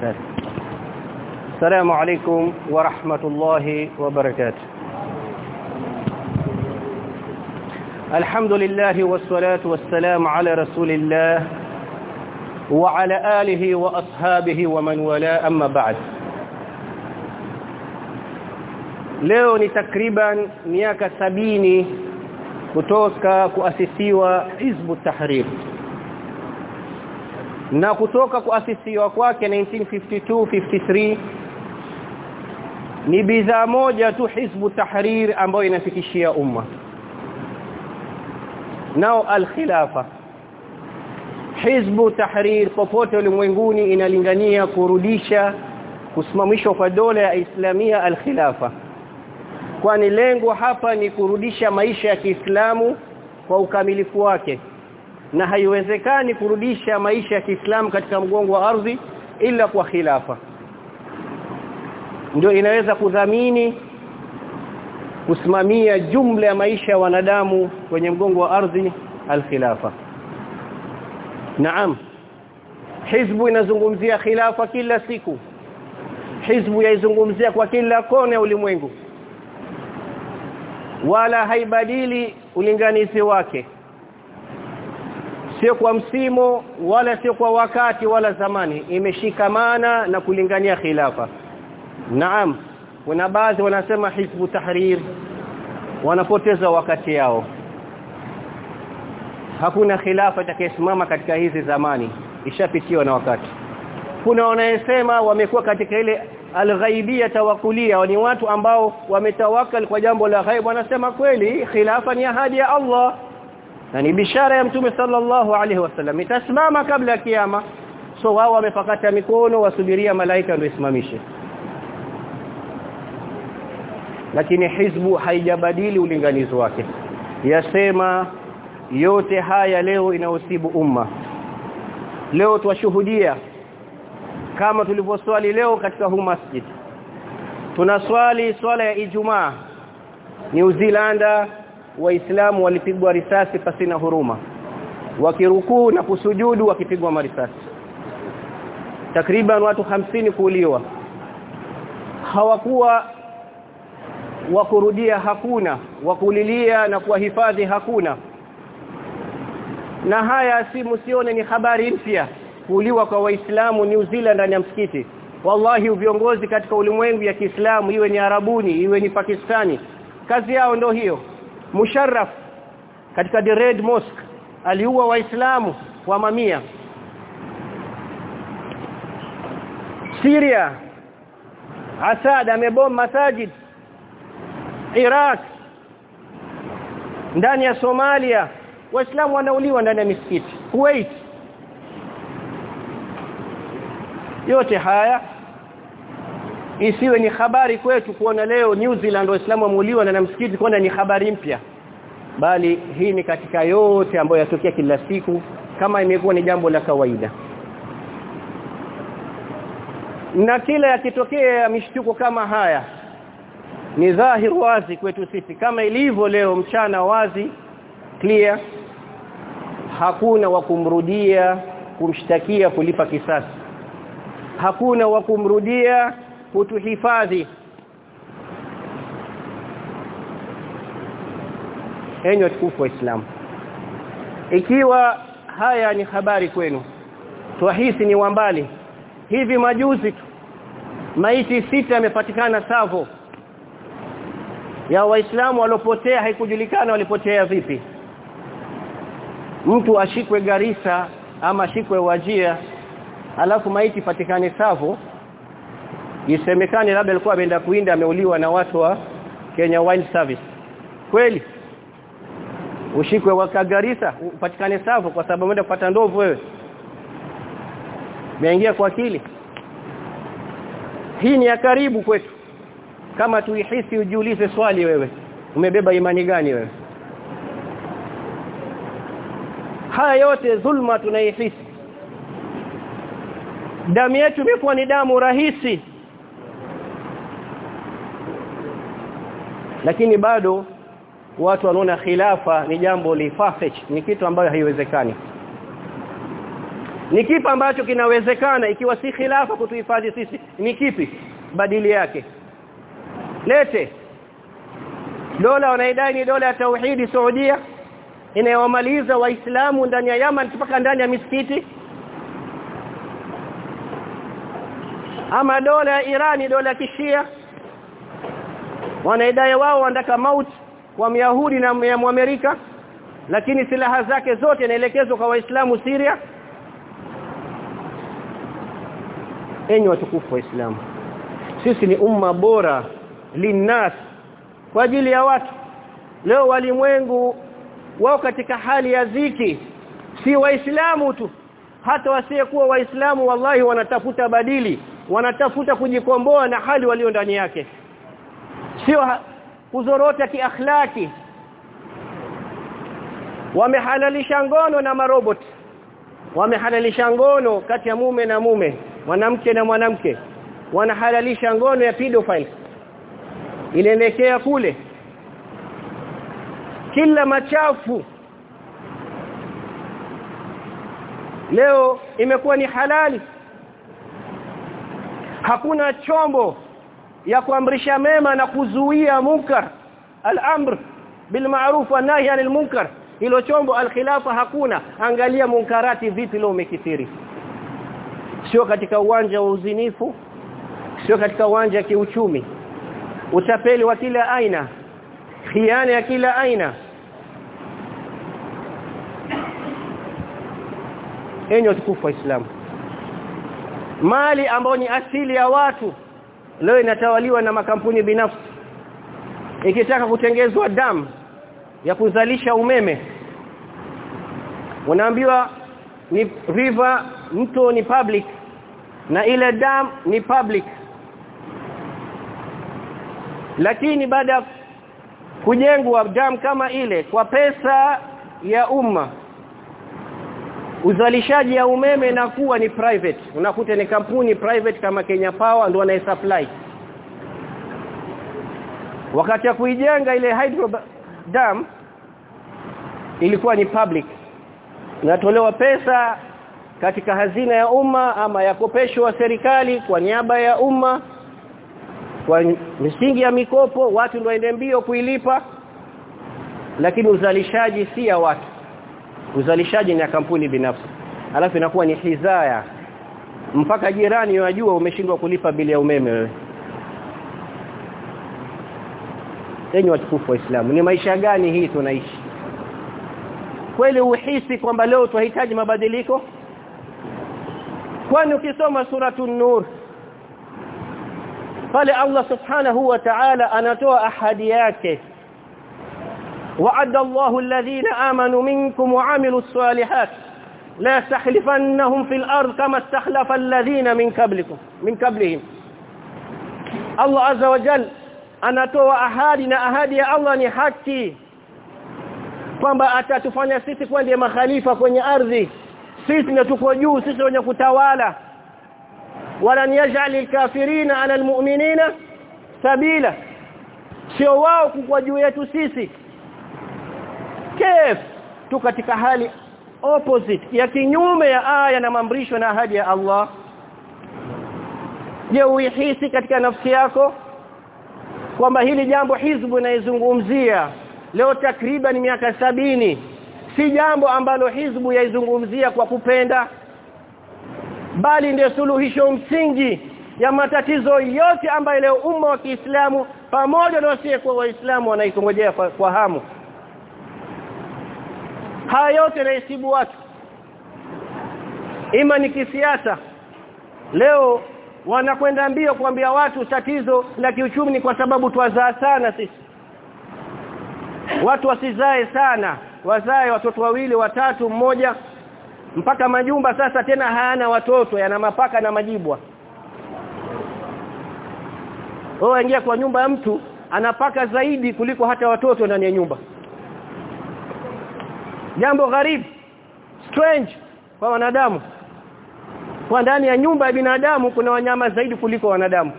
السلام عليكم ورحمة الله وبركاته. الحمد لله والصلاة والسلام على رسول الله وعلى آله وأصحابه ومن ولا أما بعد leo ni takriban miaka sabini kutoka kuasisiwa Hizbu Tahrir. Na kutoka kuasisiwa kwake 1952 53 ni bidhaa moja tu Hizbu Tahrir ambayo inafikishia umma. Nao al-khilafa. Hizbu Tahrir popote ulimwenguni inalingania kurudisha kusimamishwa kwa dola ya Islamia al-khilafa. Kwani lengo hapa ni kurudisha maisha ya Kiislamu kwa ukamilifu wake na haiwezekani kurudisha maisha ya Kiislamu katika mgongo wa ardhi ila kwa khilafa. Ndio inaweza kudhamini kusimamia jumla ya maisha ya wanadamu kwenye mgongo wa ardhi al-khilafa. Naam Hizbu inazungumzia khilafa kila siku. Hizbu yaizungumzia kwa kila kona ya ulimwengu. Wala haibadili ulinganizi wake sio kwa msimo wala sio kwa wakati wala zamani. Imeshikamana na kulingania khilafa. Naam kuna baadhi wanasema hizbu tahrir wanapoteza wakati yao. Hakuna khilafa itakayesimama katika hizi zamani ishapitiwa na wakati. Kuna wanayesema wamekuwa katika ile alghaibia tawakulia ni watu ambao wametawakal kwa jambo la ghaibu wanasema kweli khilafa ni ahadi ya Allah na ni bishara ya mtume sallallahu alaihi wasallam. Itasimama kabla ya kiyama. So wao wamepakata mikono wasubiria malaika ndio isimamishe. Lakini hizbu haijabadili ulinganizo wake. Yasema yote haya leo inausibu umma. Leo twashuhudia kama tulivyoswali leo katika huu masjid. Tunaswali swala ya Ijumaa. New Zealand waislamu walipigwa risasi pasina huruma. Wakirukuu na kusujudu wakipigwa marisasi. Takriban watu hamsini kuuliwa. Hawakuwa wa kurudia hakuna wa kulilia na kuwahifadhi hakuna. Na haya si msione ni habari mpya kuuliwa kwa waislamu New Zealand ndani ya msikiti. Wallahi viongozi katika ulimwengu ya Kiislamu iwe ni Arabuni iwe ni Pakistani kazi yao ndio hiyo Musharraf katika the Red Mosque aliua waislamu wa mamia. Syria Assad amebom masajid. Iraq ndani ya Somalia waislamu wanauliwa ndani ya misikiti. Kuwait. Yote haya isiwe ni habari kwetu kuona leo New Zealand waislamu wamuliwa na msikiti kuona ni habari mpya. Bali hii ni katika yote ambayo yatokea kila siku kama imekuwa ni jambo la kawaida. Na kila yakitokea mishtuko kama haya ni dhahir wazi kwetu sisi. Kama ilivyo leo mchana wazi clear hakuna wa kumrudia kumshtakia kulipa kisasi. Hakuna wa kumrudia kutuhifadhi enyo tukufu waislamu ikiwa haya ni habari kwenu twahisi ni wambali hivi majuzi tu maiti sita yamepatikana Savo ya waislamu waliopotea haikujulikana walipotea vipi. Mtu ashikwe garisa ama ashikwe Wajia alafu maiti patikane Savo isemekane labda alikuwa ameenda kuinda ameuliwa na watu wa Kenya Wild Service. Kweli? Ushikwe wakagarisa upatikane safu kwa sababu umeenda kupata ndovu wewe. Meingia kwa akili. Hii ni ya karibu kwetu. Kama tuihisi ujiulize swali wewe umebeba imani gani wewe? Haya yote dhulma tunaihisi. Damu yetu imekuwa ni damu rahisi lakini bado watu wanaona khilafa ni jambo lifafech ni kitu ambayo haiwezekani. Ni kipi ambacho kinawezekana ikiwa si khilafa kutuhifadhi sisi? Ni kipi? Badili yake. Lete. Dola wanaidai ni dola ya tauhidi Saudia inayowamaliza waislamu ndani ya Yaman mpaka ndani ya misikiti. Ama dola ya Irani dola ya kishia wanaidai wao wandaka mauti kwa Myahudi na Mwamerika lakini silaha zake zote inaelekezwa kwa waislamu Syria. Enyi watukufu waislamu sisi ni umma bora linnas kwa ajili ya watu. Leo walimwengu wao katika hali ya ziki si waislamu tu hata wasiyekuwa waislamu wallahi wanatafuta badili wanatafuta kujikomboa na hali walio ndani yake sio kuzorota kiakhlaki. Wamehalalisha ngono na marobot. Wamehalalisha ngono kati ya mume na mume mwanamke na mwanamke. Wanahalalisha ngono ya pedophile. Inaelekea kule. Kila machafu. Leo imekuwa ni halali. Hakuna chombo ya kuamrisha mema na kuzuia munkar al-amr bil ma'ruf wa nahy 'anil munkar. Hilo chombo al-khilafa hakuna. Angalia munkarati vipi leo umekithiri. Sio katika uwanja wa uzinifu sio katika uwanja wa kiuchumi. Utapeli wa kila aina khiana ya kila aina. Enyo tukufu wa Islam mali ambayo ni asili ya watu leo inatawaliwa na makampuni binafsi. Ikitaka kutengezwa damu ya kuzalisha umeme unaambiwa ni river mto ni public na ile dam ni public. Lakini baada kujengwa dam kama ile kwa pesa ya umma uzalishaji ya umeme inakuwa ni private. Unakuta ni kampuni private kama Kenya Power ndio anaye supply. Wakati ya kuijenga ile hydro dam ilikuwa ni public. Inatolewa pesa katika hazina ya umma ama yakopeshwa wa serikali kwa niaba ya umma kwa misingi ya mikopo watu ndio waende mbio kuilipa. Lakini uzalishaji si ya watu uzalishaji ni ya kampuni binafsi. Alafu inakuwa ni hizaya. Mpaka jirani wajua umeshindwa kulipa bili ya umeme wewe. Enyi watukufu wa Uislamu ni maisha gani hii tunaishi? Kweli uhisi kwamba leo tunahitaji mabadiliko? Kwani ukisoma suratun nur pale Allah subhanahu wa ta'ala anatoa ahadi yake وعد الله الذين آمنوا منكم وعملوا الصالحات لا يستخلفنهم في الأرض كما استخلف الذين من قبلكم من قبلهم الله عز وجل anatoa ahadi na ahadi ya Allah ni haki kwamba atatufanya sisi kuwa ndiye makhalifa kwenye ardhi sisi ndio tuko juu sisi wenye kutawala wala yaj'al al-kafirina 'ala al-mu'minina sabila sio wao kwa juu yetu sisi kef tu katika hali opposite ya kinyume ya aya na maamrisho na ahadi ya Allah. Je uihisi katika nafsi yako kwamba hili jambo hizbu inaizungumzia leo takriban miaka sabini si jambo ambalo hizbu yaizungumzia kwa kupenda bali ndio suluhisho msingi ya matatizo yote ambayo leo umma wa Kiislamu pamoja na wasiyekuwa waislamu wanaikongojea kwa, kwa hamu haya yote naisibu watu ima ni kisiasa. Leo wanakwenda mbio kuambia watu tatizo la kiuchumi ni kwa sababu twazaa sana sisi. Watu wasizae sana. Wazae watoto wawili watatu mmoja. Mpaka majumba sasa tena hayana watoto yana mapaka na majibwa. Wao ingia kwa nyumba ya mtu anapaka zaidi kuliko hata watoto ndani ya nyumba jambo gharibu. Strange kwa wanadamu. Kwa ndani ya nyumba ya binadamu kuna wanyama zaidi kuliko wanadamu.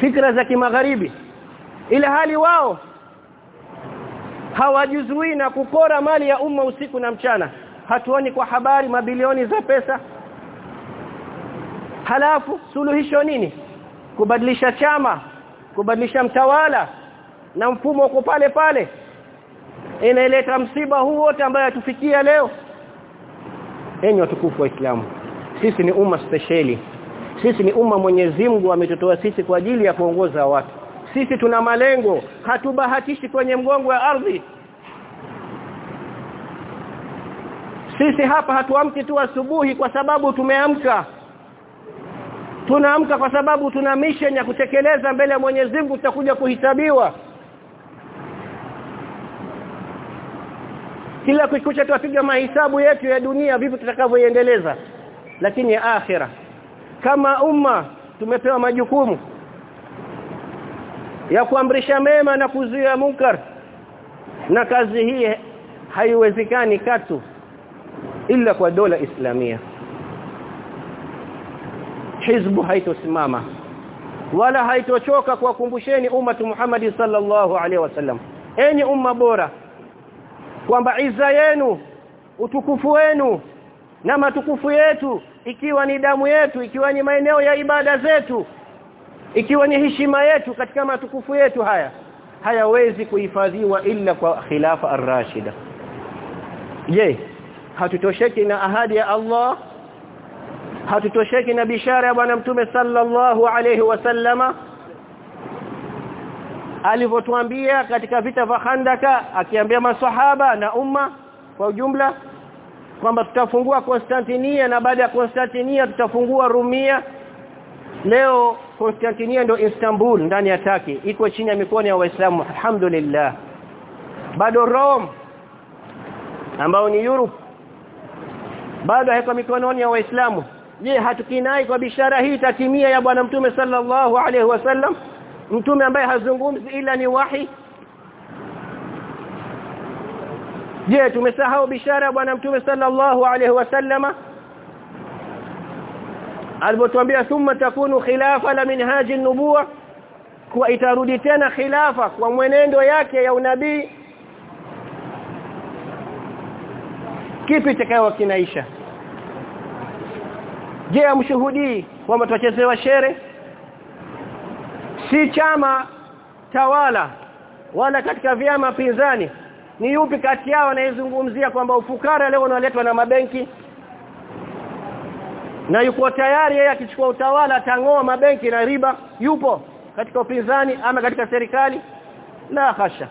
Fikra za kimagharibi. Ile hali wao hawajuzui na kupora mali ya umma usiku na mchana. Hatuoni kwa habari mabilioni za pesa. Halafu suluhisho nini? Kubadilisha chama kubadilisha mtawala na mfumo uko pale pale inaleta msiba huu wote ambaye atufikia leo. Enyi watukufu wa Islamu sisi ni umma speciali. Sisi ni umma Mwenyezi Mungu ametutoa sisi kwa ajili ya kuongoza watu. Sisi tuna malengo. Hatubahatishi kwenye mgongo wa ardhi. Sisi hapa hatuamki tu asubuhi kwa sababu tumeamka. Tunaamka kwa sababu tuna mission ya kutekeleza mbele ya Mwenyezi Mungu tutakuja kuhisabiwa kila kukucha tupiga mahesabu yetu ya dunia vipi tutakavyoendeleza lakini ya akhira kama umma tumepewa majukumu ya kuamrisha mema na kuzuia munkar na kazi hii haiwezekani katu ila kwa dola islamia. Hizbu haitosimama wala haitochoka kuwakumbusheni umma Muhammad sallallahu alaihi wasallam. Enyi umma bora kwamba iza yenu utukufu wenu na matukufu yetu ikiwa ni damu yetu ikiwa ni maeneo ya ibada zetu ikiwa ni heshima yetu katika matukufu yetu haya hayawezi kuhifadhiwa illa kwa khilafa ar-rashida. Je hatutosheki na ahadi ya Allah? Hatutosheki na bishara ya bwana mtume sallallahu alayhi wasallama alivyotuambia katika vita vya Khandaka akiambia maswahaba na umma kwa ujumla kwamba tutafungua Konstantinia na baada ya Konstantinia tutafungua Rumia. Leo Konstantinia ndio Istanbul ndani ya Turkey. Iko chini ya mikono ya Waislamu. Alhamdulillah. Bado Rome ambao ni Europe bado haiko mikononi ya Waislamu. Je hatukinai kwa bishara hii tatimia ya bwana mtume sallallahu alaihi wasallam mtume ambaye hazungumzi ila ni wahi. Je tumesahau bishara bwana mtume sallallahu alaihi wasallama alipotuambia thumma takunu khilafa la minhaji nubuwa kuwa itarudi tena khilafa kwa mwenendo yake ya unabii. Kipi takayo kinaisha? Je amshuhudii kwamba tutachezewa shere si chama tawala wala katika vyama pinzani ni yupi kati yao anayezungumzia kwamba ufukara leo unaletwa na mabenki? Na yuko tayari yeye akichukua utawala atangoa mabenki na riba? Yupo katika upinzani ama katika serikali? La hasha.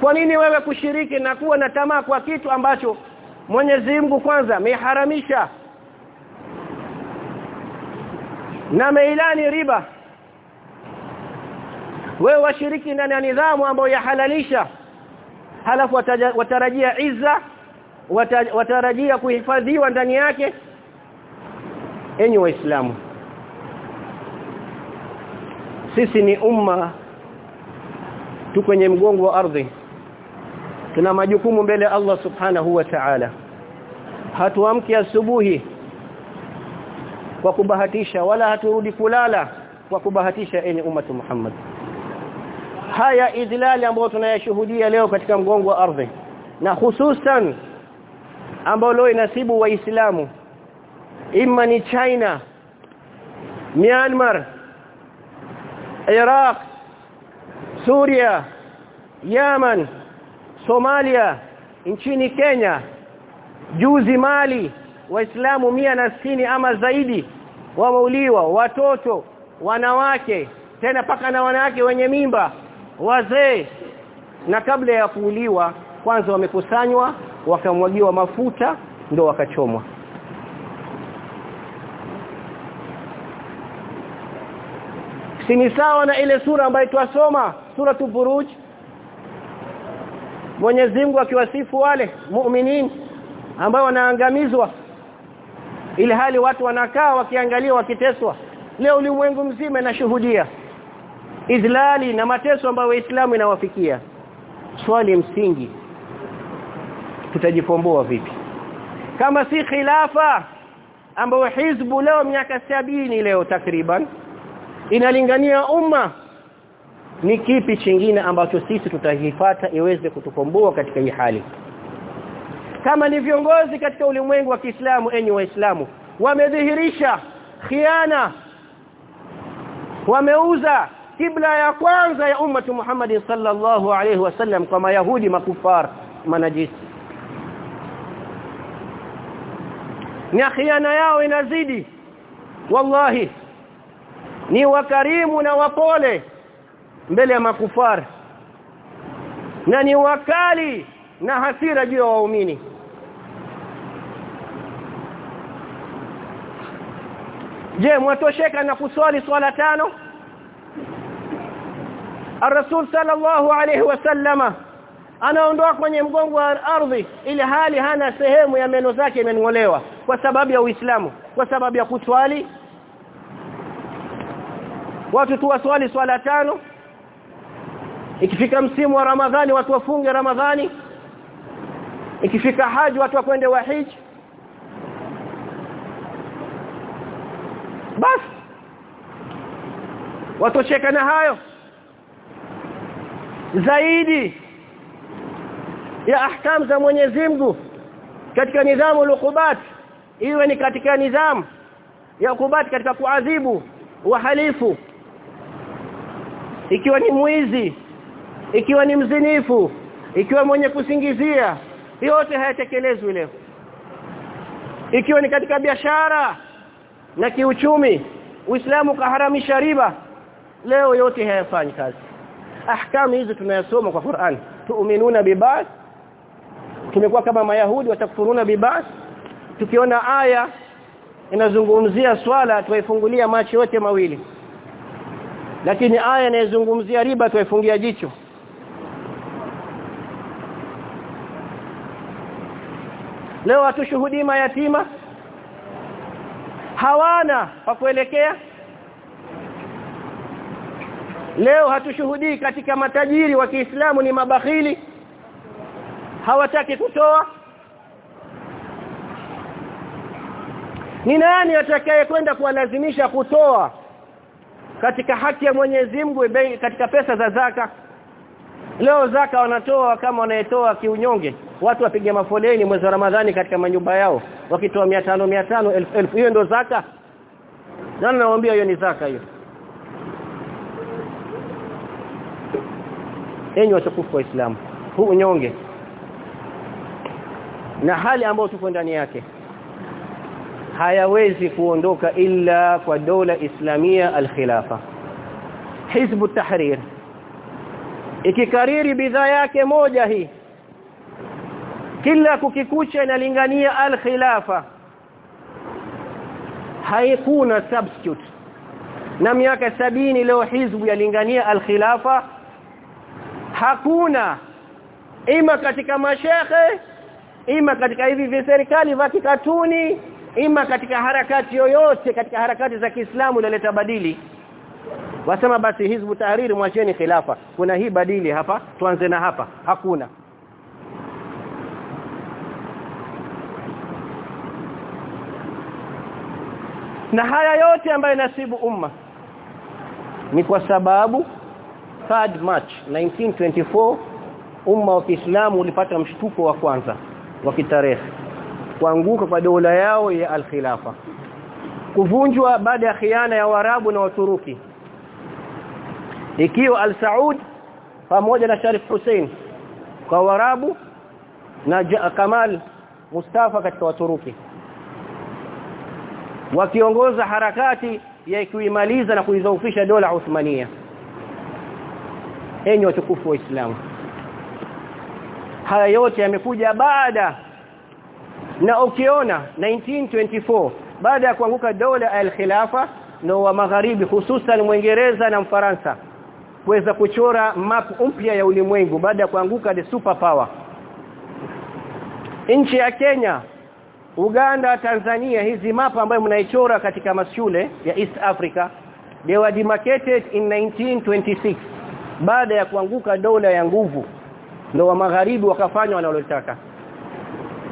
Kwa nini wewe kushiriki na kuwa na tamaa kwa kitu ambacho Mwenyezi Mungu kwanza ameharamisha na meilani riba. Wewe washiriki ndani ya nidhamu ambayo yahalalisha. Halafu watarajia izza watarajia kuhifadhiwa ndani yake. Enyi waislamu sisi ni umma tu kwenye mgongo wa ardhi. Tuna majukumu mbele Allah subhanahu wa ta'ala. Hatuamki asubuhi kwa kubahatisha wala haturudi kulala kwa kubahatisha enyi ummatu Muhammad. Haya idlali ambayo tunayashuhudia leo katika mgongo wa ardhi na hususan ambao leo inasibu waislamu imma ni China Myanmar Iraq Suria Yemen Somalia nchini Kenya juzi Mali waislamu mia na ama zaidi wameuliwa watoto wanawake tena paka na wanawake wenye mimba wazee. Na kabla ya kuuliwa kwanza wamekusanywa wakamwagiwa mafuta ndo wakachomwa. Sini sawa na ile sura ambayo twasoma sura tuburuj Mwenyezi Mungu akiwasifu wale muuminin ambao wanaangamizwa ili hali watu wanakaa wakiangalia wakiteswa. Leo ulimwengu mzima inashuhudia. Izlali na mateso ambayo waislamu inawafikia. Swali msingi tutajikomboa vipi? Kama si khilafa ambayo hizbu leo miaka sabini leo takriban inalingania umma ni kipi chingine ambacho sisi tutahifata iweze kutukomboa katika hii hali kama ni viongozi katika ulimwengu wa Kiislamu enyi waislamu wamedhihirisha khiana wameuza kibla ya kwanza ya ummatu Muhammad sallallahu alaihi wasallam kwa mayahudi makufar manajisi na khiana yao inazidi. Wallahi ni wakarimu na wapole mbele ya makufar. Na ni wakali na hasira juu ya waumini je mwatosheka na kuswali swala tano? Ar-Rasul sallallahu alayhi wasallama anaondoa kwenye mgongo wa ardhi ili hali hana sehemu ya meno zake imengolewa. Kwa sababu ya Uislamu kwa sababu ya kuswali. Watu tu waswali swala tano. Ikifika msimu wa Ramadhani watu wafunge Ramadhani. Ikifika haji watu wakwende wa hiji basi. Watosheka na hayo. Zaidi ya ahkam za Mwenyezi Mungu katika nidhamu lukubat iwe ni katika nidhamu ya ukubat katika kuadhibu wahalifu ikiwa ni mwizi ikiwa ni mzinifu ikiwa mwenye kusingizia yote hayatekelezwi leo. Ikiwa ni katika biashara na kiuchumi Uislamu kaharamisha riba. Leo yote hayafanyi kazi. Ahkamu hizi tunayasoma kwa Qur'an. Tuuminuna bibas tumekuwa kama mayahudi watakfuruna bibas tukiona aya inazungumzia swala tuifungulia macho yote mawili. Lakini aya inayozungumzia riba tuifungia jicho. Leo hatushuhudii mayatima hawana pa kuelekea? Leo hatushuhudii katika matajiri wa Kiislamu ni mabakhili. Hawataki kutoa. Ni nani atakaye kwenda kuwalazimisha kutoa katika haki ya Mwenyezi Mungu katika pesa za zaka? Leo zaka wanatoa kama wanayetoa kiunyonge. Watu wapige mafoleni mwezi wa Ramadhani katika manyumba yao wakitoa 500 500 elfu hiyo ndio zaka? Nani nawaambia hiyo ni zaka hiyo. Enyi watukufu wa Islam huu unyonge na hali ambayo tuko ndani yake hayawezi kuondoka ila kwa dola islamia alkhilafa. Hizbu tahrir. Ikikariri bidhaa yake moja hii kila kukikucha inalingania al-khilafa. Haikuna substitute. Na miaka sabini leo hizbu yalingania al-khilafa. Hakuna. Ima katika mashekhe ima katika hivi vya serikali vya kikatuni ima katika harakati yoyote katika harakati za Kiislamu inaleta badili. Wasema basi hizbu tahariri mwacheni khilafa. Kuna hii badili hapa tuanze na hapa. Hakuna na haya yote ambayo nasibu umma ni kwa sababu 3 March 1924 umma wa Kiislamu ulipata mshtuko wa kwanza wa kitarehe kuanguka kwa dola yao ya al-khilafa kuvunjwa baada ya khiana ya Waarabu na Waturuki. Ikiwa al-Saud pamoja na Sharif Hussein kwa Waarabu na Kamal Mustafa katika Waturuki wakiongoza harakati ya kuimaliza na kuizaufisha dola Uthmania. Enyi watukufu wa Uislamu haya yote yamekuja baada na ukiona 1924 baada ya kuanguka dola al-khilafa na wa magharibi hususan Mwingereza na Mfaransa kuweza kuchora map mpya ya ulimwengu baada ya kuanguka the super power nchi ya Kenya Uganda Tanzania hizi mapa ambayo mnaichora katika mashule ya East Africa they were demarcated in 1926 baada ya kuanguka dola ya nguvu ndio wa magharibi wakafanya wanalotaka.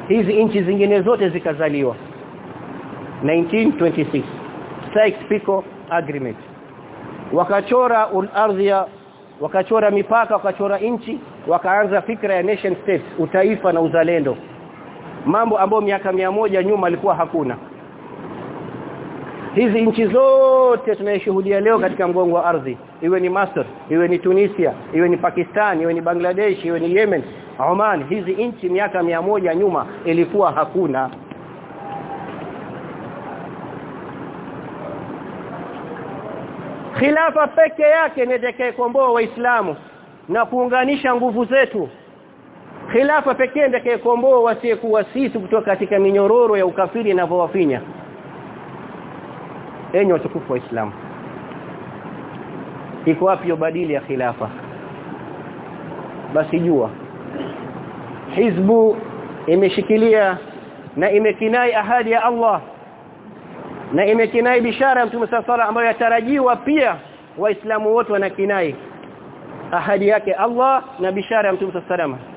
Hizi nchi zingine zote zikazaliwa. 1926 Sykes-Picot agreement. Wakachora ardhia wakachora mipaka wakachora nchi wakaanza fikra ya nation states utaifa na uzalendo mambo ambayo miaka mia moja nyuma alikuwa hakuna. Hizi nchi zote tunayeshuhudia leo katika mgongo wa ardhi iwe ni Masr iwe ni Tunisia iwe ni Pakistan iwe ni Bangladesh iwe ni Yemen Oman hizi nchi miaka mia moja nyuma ilikuwa hakuna. Khilafa peke yake ndiye komboa waislamu na kuunganisha nguvu zetu khilafa pekee ndiye komboa wasiyekuwa sisi kutoka katika minyororo ya ukafiri inavyowafinya. Enyi watukufu wa Islam iko wapi badili ya khilafa? Basi jua hizbu imeshikilia na imekinai ahadi ya Allah na imekinai bishara ya Mtume sala ambayo yatarajiwa pia waislamu wote wanakinai ahadi yake Allah na bishara ya Mtume sallallahu